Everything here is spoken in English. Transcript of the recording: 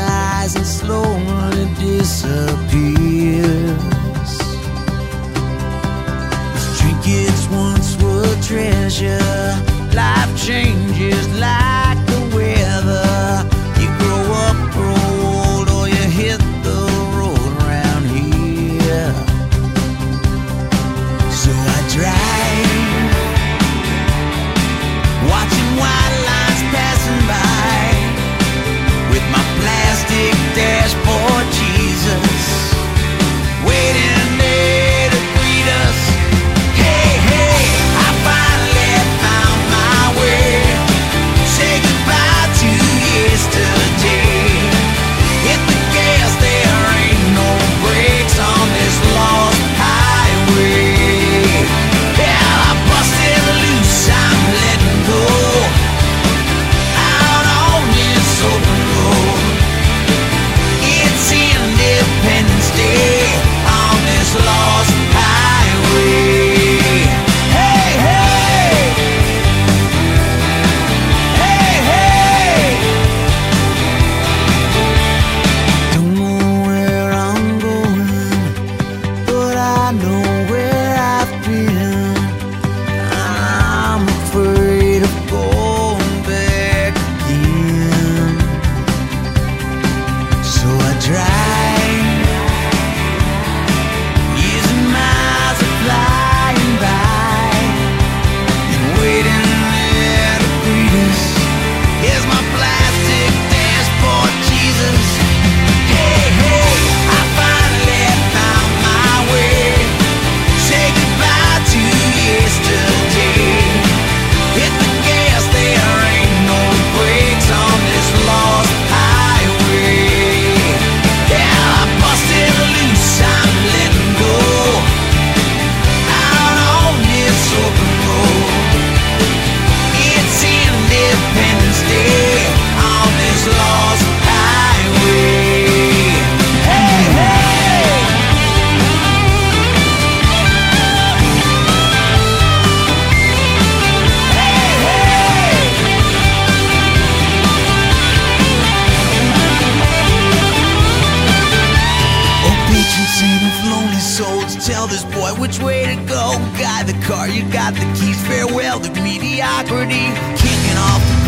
eyes and slowly disappears. This Trinkets once City of lonely souls, tell this boy which way to go. Guy the car, you got the keys. Farewell to mediocrity, kicking off